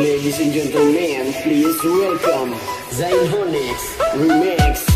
Ladies and gentlemen, please welcome Zayn Remix.